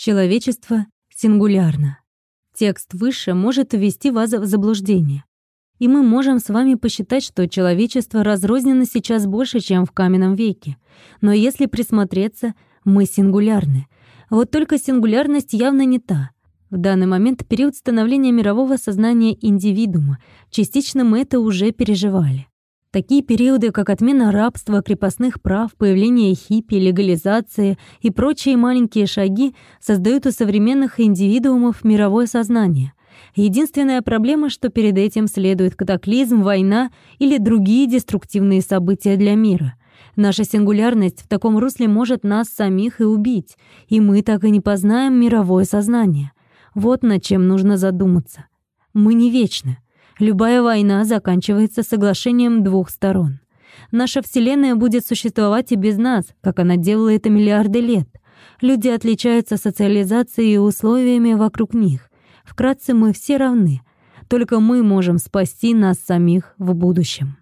Человечество сингулярно. Текст выше может ввести вас в заблуждение. И мы можем с вами посчитать, что человечество разрознено сейчас больше, чем в каменном веке. Но если присмотреться, мы сингулярны. Вот только сингулярность явно не та. В данный момент период становления мирового сознания индивидуума. Частично мы это уже переживали. Такие периоды, как отмена рабства, крепостных прав, появление хиппи, легализация и прочие маленькие шаги создают у современных индивидуумов мировое сознание. Единственная проблема, что перед этим следует катаклизм, война или другие деструктивные события для мира. Наша сингулярность в таком русле может нас самих и убить, и мы так и не познаем мировое сознание. Вот над чем нужно задуматься. Мы не вечны. Любая война заканчивается соглашением двух сторон. Наша Вселенная будет существовать и без нас, как она делала это миллиарды лет. Люди отличаются социализацией и условиями вокруг них. Вкратце, мы все равны. Только мы можем спасти нас самих в будущем.